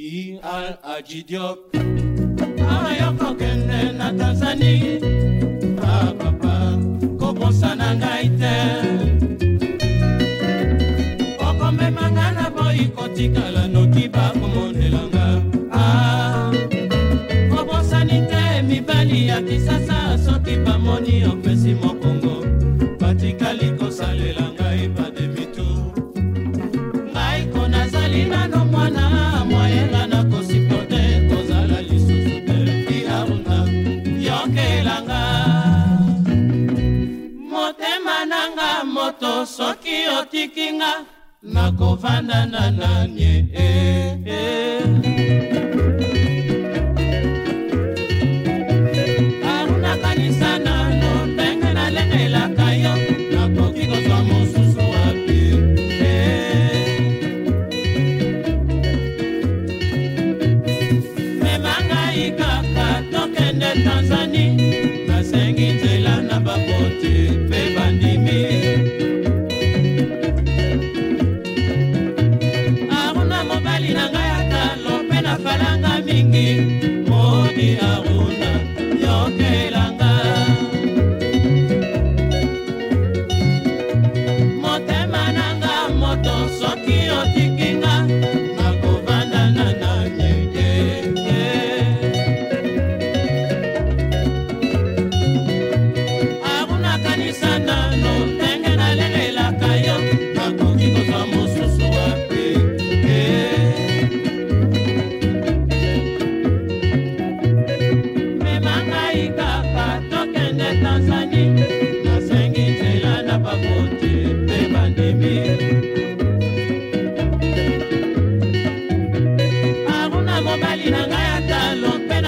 i al ajidiop ayoko kende na tanzani apapa ah, kobosana ngai te okomemanga na boyi kotikala noki bakomondelanga ah, kobosani te mibali ya kisasa soki bamoni opesi mokongo batikali soki otiki nga nakovanda na nani e, e. Eh, eh.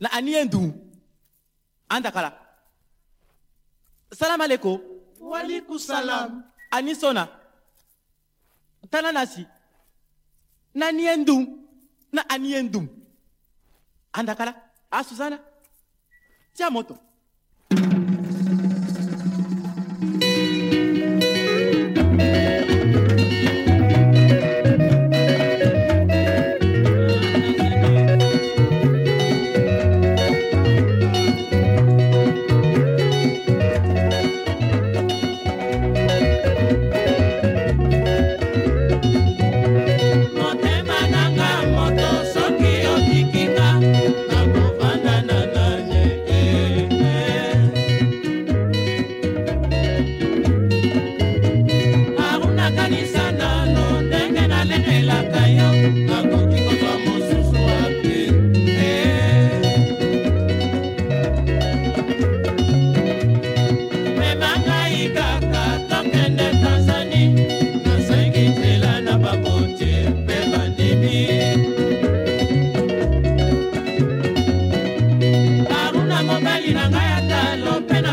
na ani andakala dun an dakala salam aleko waliku salam tana na na ni ye na ani ye dun a Gaya, Gaya, Gaya,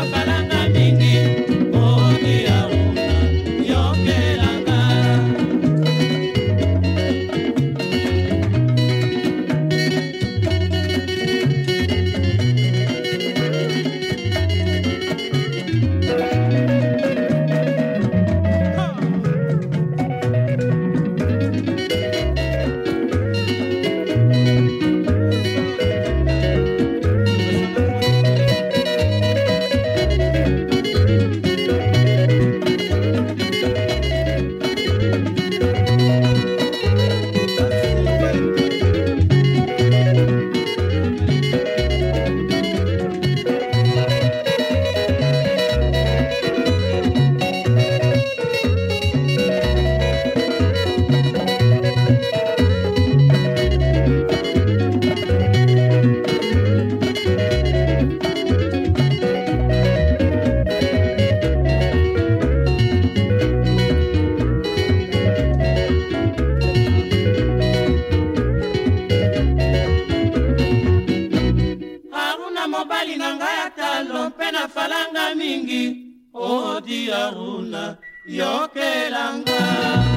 yaruna yokelanga